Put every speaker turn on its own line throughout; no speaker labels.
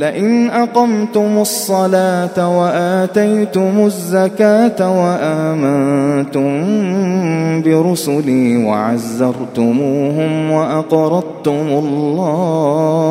لئن أقمتم الصلاة وآتيتم الزكاة وآمنتم برسلي وعزرتموهم وأقرضتم الله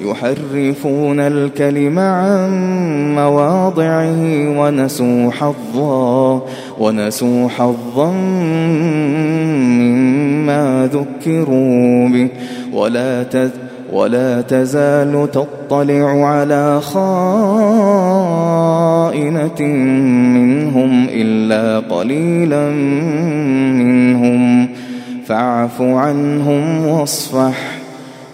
يحرفون الكلم عن مواضعه ونسوا حظا ونسوا حظا مما ذكروا به. ولا ولا تزال تطلع على خائنة منهم إلا قليلا منهم. فاعف عنهم واصفح.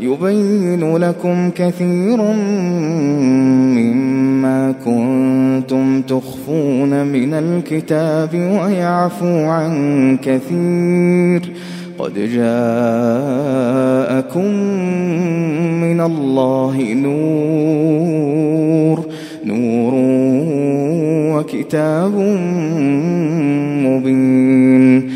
يبين لكم كثيرا مما كنتم تخفون من الكتاب ويعفو عن كثير قد جاءكم من الله نور نور وكتاب مبين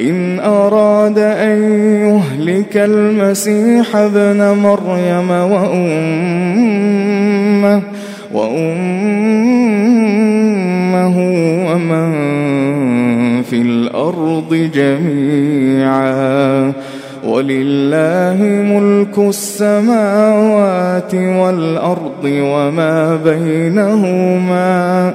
إن أراد أن يهلك المسيح ابن مريم وأمه وأمه ومن في الأرض جميعا. ولله ملك السماوات والأرض وما بينهما.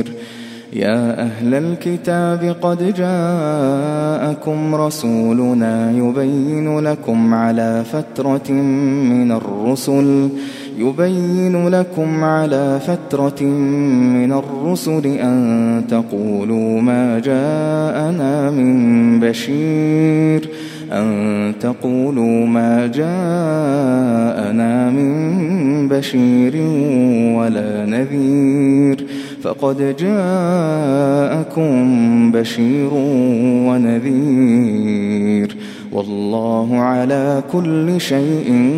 يا أهل الكتاب قد جاءكم رسولنا يبين لكم على فترة من الرسل يبين لكم على فترة من الرسل أن تقولوا ما جاءنا من بشير أن تقولوا ما جاءنا من بشير ولا نذير. فقد جاءكم بشير ونذير والله على كل شيء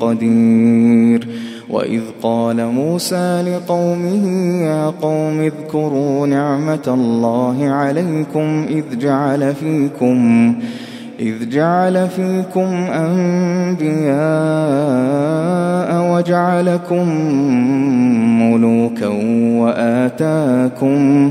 قدير وإذ قال موسى لقومه يا قوم اذكروا نعمة الله عليكم إذ جعل فيكم إذ جعل فيكم أنبياء وجعلكم ملوكا وآتاكم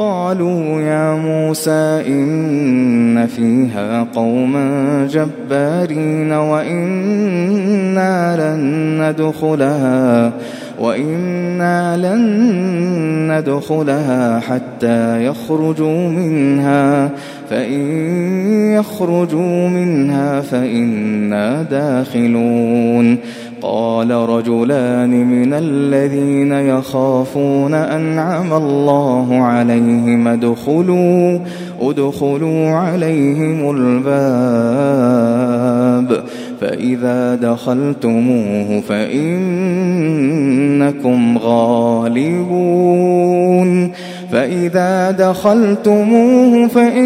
قالوا يا موسى إن فيها قوما جبارين وإنا لن ندخلها وإنا لن ندخلها حتى يخرجوا منها فإن يخرجوا منها فإنا داخلون قال رجلان من الذين يخافون أنعم الله عليهم ادخلوا ادخلوا عليهم الباب فإذا دخلتموه فإنكم غالبون فإذا دخلتموه فإنكم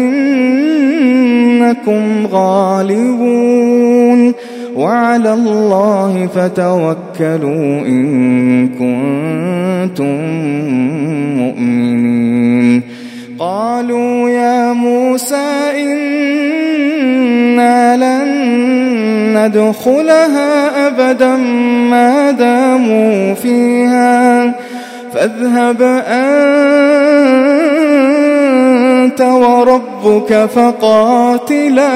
غالبون. وعلى الله فتوكلوا إن كنتم مؤمنين. قالوا يا موسى إنا لن ندخلها أبدا ما داموا فيها. فاذهب أنت وربك فقاتلا.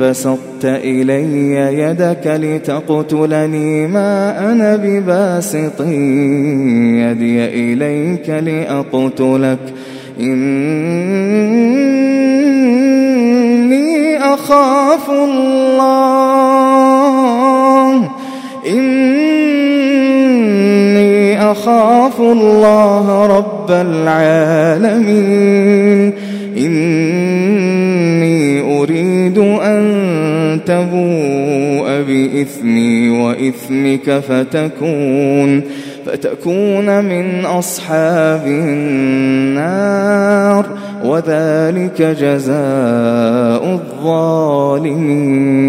بسطت إلي يدك لتقتلني ما أنا بباسط. يدي إليك لأقتلك. إني أخاف الله. إني أخاف الله رب العالمين. إني تبوء بإثمي وإثمك فتكون فتكون من أصحاب النار وذلك جزاء الظالمين.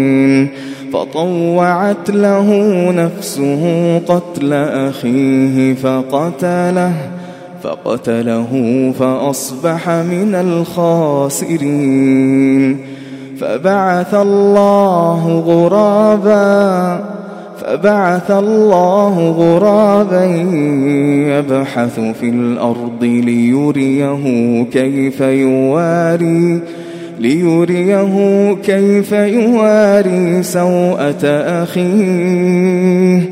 فطوعت له نفسه قتل أخيه فقتله فقتله فأصبح من الخاسرين. فبعث الله غرابا فبعث الله غرابا يبحث في الأرض ليريه كيف يواري ليريه كيف يواري سوءة أخيه.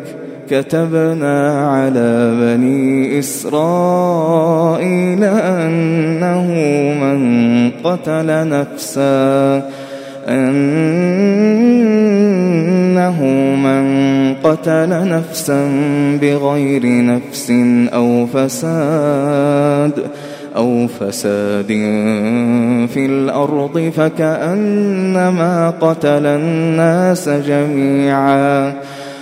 كتبنا على بني إسرائيل أنه من قتل نفسا أنه من قتل نفسا بغير نفس أو فساد أو فساد في الأرض فكأنما قتل الناس جميعا.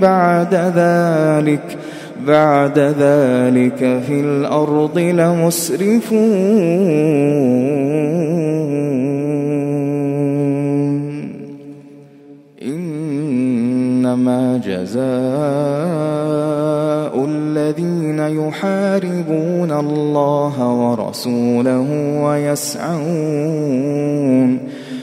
بعد ذلك بعد ذلك في الأرض لمسرفون. إنما جزاء الذين يحاربون الله ورسوله ويسعون.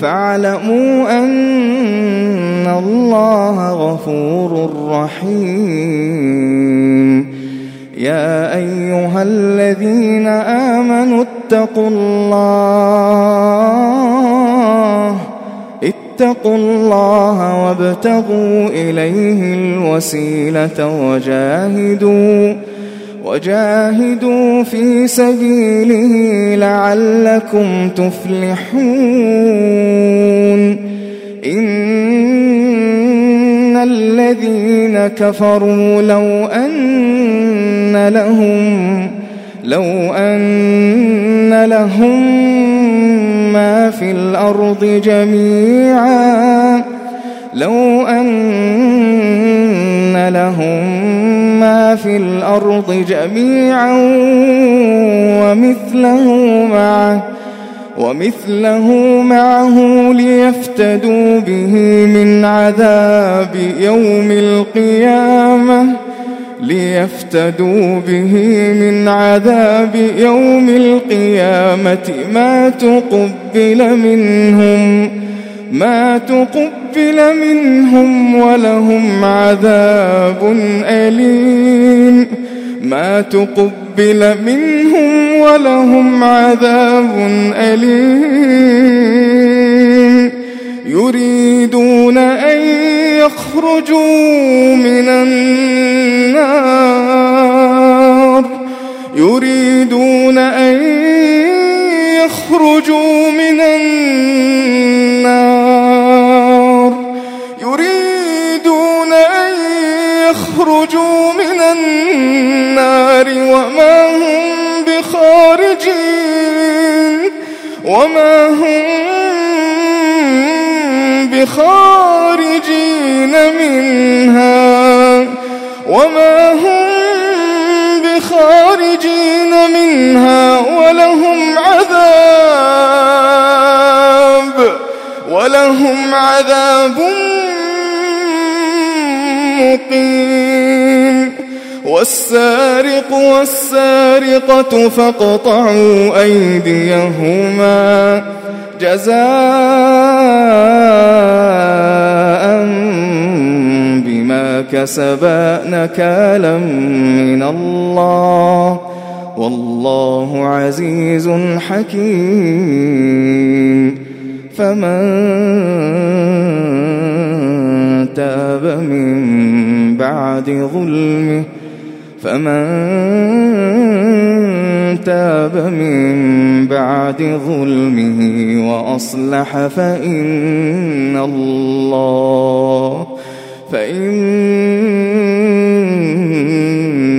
فاعلموا أن الله غفور رحيم. يا أيها الذين آمنوا اتقوا الله اتقوا الله وابتغوا إليه الوسيلة وجاهدوا. وجاهدوا في سبيله لعلكم تفلحون. إن الذين كفروا لو أن لهم لو أن لهم ما في الأرض جميعا لو أن لهم ما في الأرض جميعا ومثله معه ومثله معه ليفتدوا به من عذاب يوم القيامة ليفتدوا به من عذاب يوم القيامة ما تقبل منهم. ما تقبل منهم ولهم عذاب أليم. ما تقبل منهم ولهم عذاب أليم. يريدون أن يخرجوا من النار. يريدون أن يخرجوا من النار. وما هم بخارجين منها وما هم بخارجين منها ولهم عذاب ولهم عذاب مقيم. والسارق والسارقة فاقطعوا أيديهما جزاء بما كسبا نكالا من الله والله عزيز حكيم فمن تاب من بعد ظلمه فمن تاب من بعد ظلمه وأصلح فإن الله فإن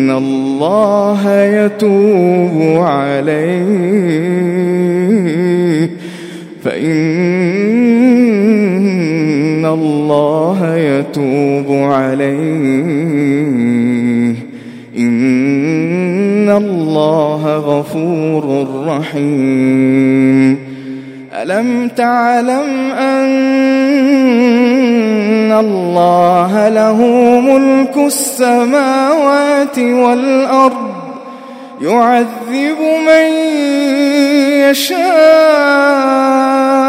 الله يتوب عليه فإن الله يتوب عليه إن الله غفور رحيم. ألم تعلم أن الله له ملك السماوات والأرض؟ يعذب من يشاء.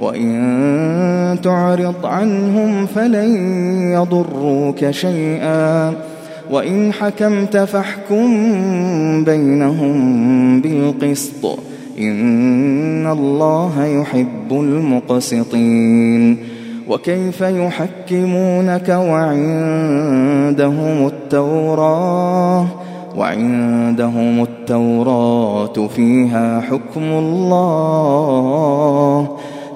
وإن تعرض عنهم فلن يضروك شيئا. وإن حكمت فاحكم بينهم بالقسط. إن الله يحب المقسطين. وكيف يحكمونك وعندهم التوراة؟ وعندهم التوراة فيها حكم الله.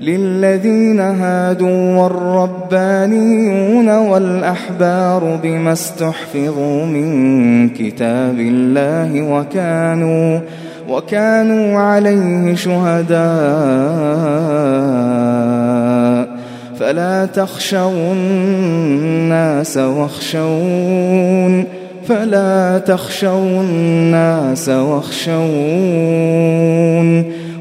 للذين هادوا والربانيون والأحبار بما استحفظوا من كتاب الله وكانوا وكانوا عليه شهداء. فلا تخشوا الناس واخشون فلا تخشوا الناس واخشون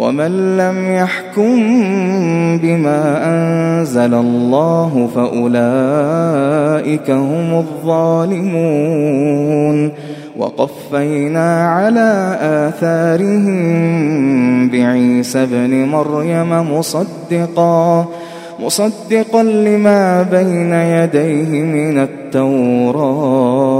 ومن لم يحكم بما أنزل الله فأولئك هم الظالمون وقفينا على آثارهم بعيسى ابن مريم مصدقا مصدقا لما بين يديه من التوراة.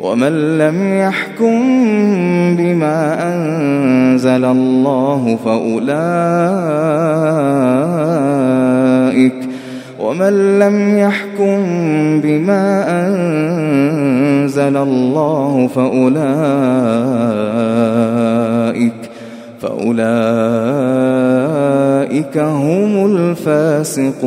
ومن لم يحكم بما أنزل الله فأولئك ومن لم يحكم بما أنزل الله فأولئك فأولئك هم الفاسقون.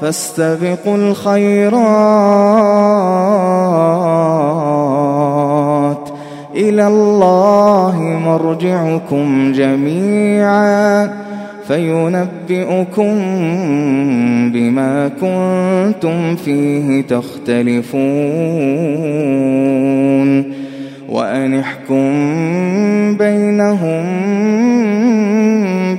فاستبقوا الخيرات. إلى الله مرجعكم جميعا فينبئكم بما كنتم فيه تختلفون. وأن احكم بينهم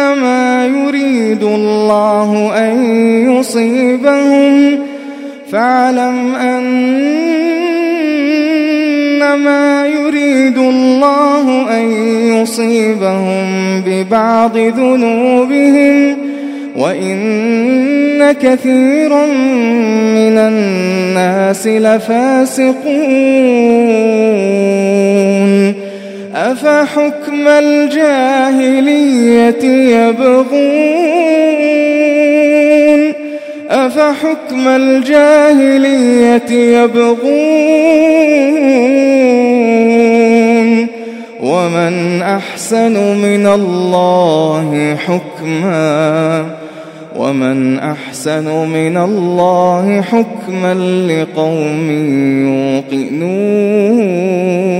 أنما يريد الله أن يصيبهم فاعلم أنما يريد الله أن يصيبهم ببعض ذنوبهم وإن كثيرا من الناس لفاسقون أفحكم الجاهلية يبغون؟ أفحكم الجاهلية يبغون؟ ومن أحسن من الله حكما. ومن أحسن من الله حكما لقوم يوقنون.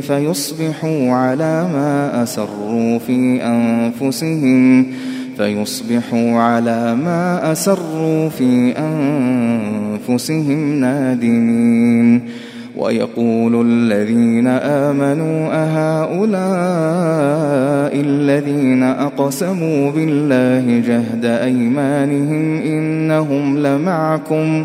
فيصبحوا على ما أسروا في أنفسهم فيصبحوا على ما أسروا في أنفسهم نادمين. ويقول الذين آمنوا أهؤلاء الذين أقسموا بالله جهد أيمانهم إنهم لمعكم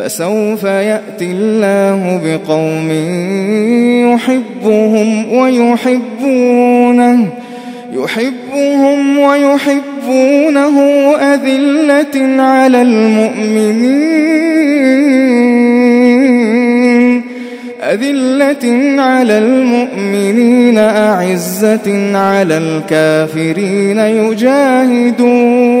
فسوف يأتي الله بقوم يحبهم ويحبونه يحبهم ويحبونه أذلة على المؤمنين أذلة على المؤمنين أعزة على الكافرين يجاهدون.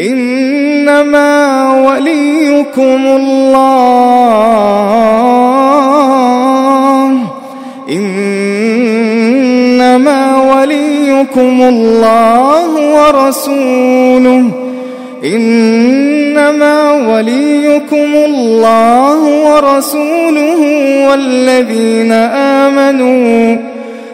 إنما وليكم الله. إنما وليكم الله ورسوله. إنما وليكم الله ورسوله والذين آمنوا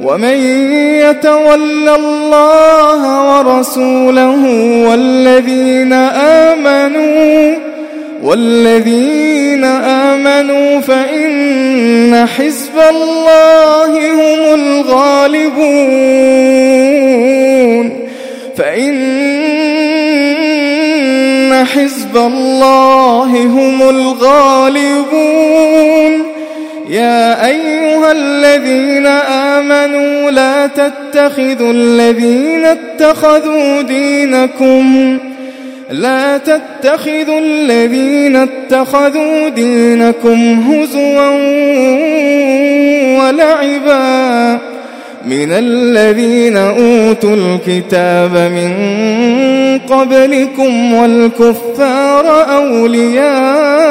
ومن يتول الله ورسوله والذين آمنوا والذين آمنوا فإن حزب الله هم الغالبون. فإن حزب الله هم الغالبون. يا أيها الذين آمنوا لا تتخذوا الذين اتخذوا دينكم لا تتخذوا الذين اتخذوا دينكم هزوا ولعبا من الذين أوتوا الكتاب من قبلكم والكفار أولياء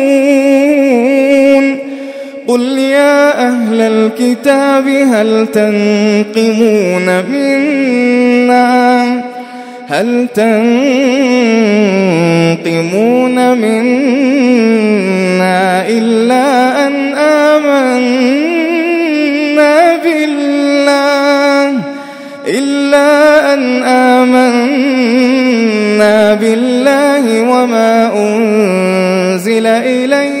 قل يا أهل الكتاب هل تنقمون منا؟ هل تنقمون منا إلا أن آمنا بالله إلا أن آمنا بالله وما أنزل إلينا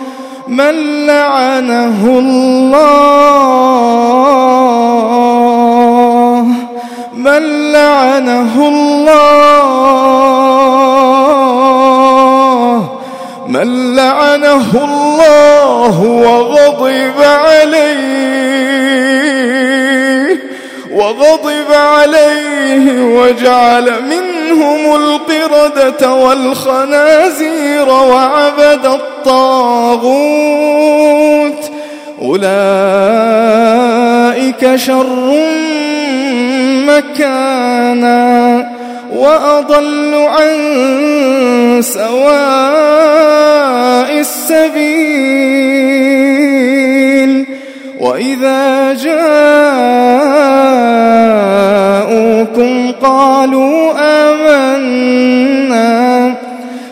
من لعنه الله. من لعنه الله. من لعنه الله وغضب عليه. وغضب عليه وجعل منهم القردة والخنازير وعبد الطاغوت. أولئك شر مكانا وأضل عن سواء السبيل. وإذا جاءوكم قالوا آمنا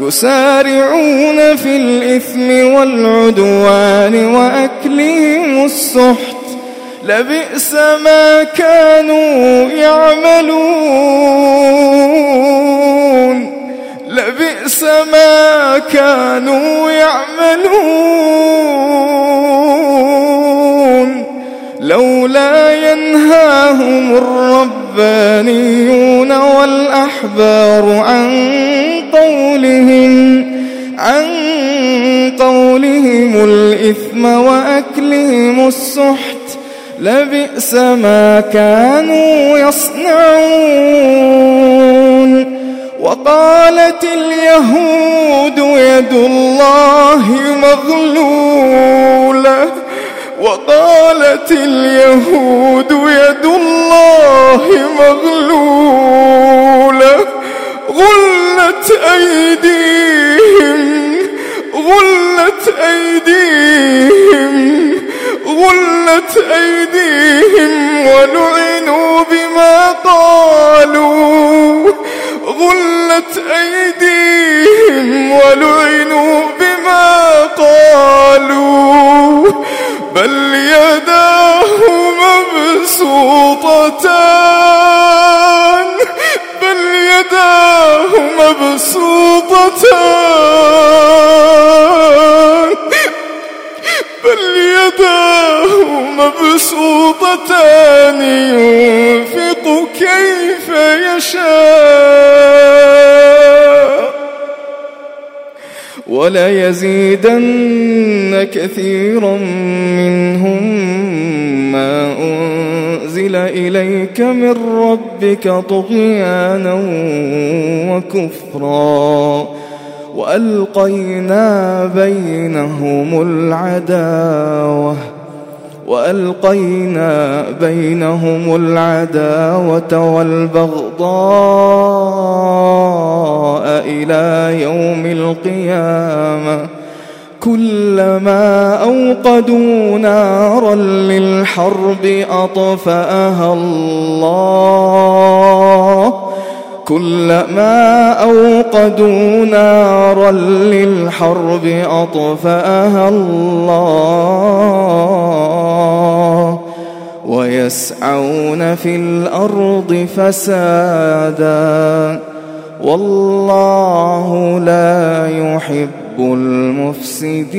يسارعون في الإثم والعدوان وأكلهم السحت. لبئس ما كانوا يعملون. لبئس ما كانوا يعملون. لولا ينهاهم الربانيون والأحبار عن قولهم عن قولهم الإثم وأكلهم السحت لبئس ما كانوا يصنعون وقالت اليهود يد الله مغلولة وقالت اليهود يد الله مغلولة أيديهم غلت أيديهم غلت أيديهم ولعنوا بما قالوا. غلت أيديهم ولعنوا بما قالوا. بل يداه مبسوطتان. يداه مبسوطتان بل يداه مبسوطتان ينفق كيف يشاء. وليزيدن كثيرا منهم ما أنزل إليك من ربك طغيانا وكفرا وألقينا بينهم العداوة وألقينا بينهم العداوة والبغضاء إلى يوم القيامة. كلما أوقدوا نارا للحرب أطفأها الله. كلما أوقدوا نارا للحرب أطفأها الله. ويسعون في الأرض فسادا. والله لا يحب المفسدين.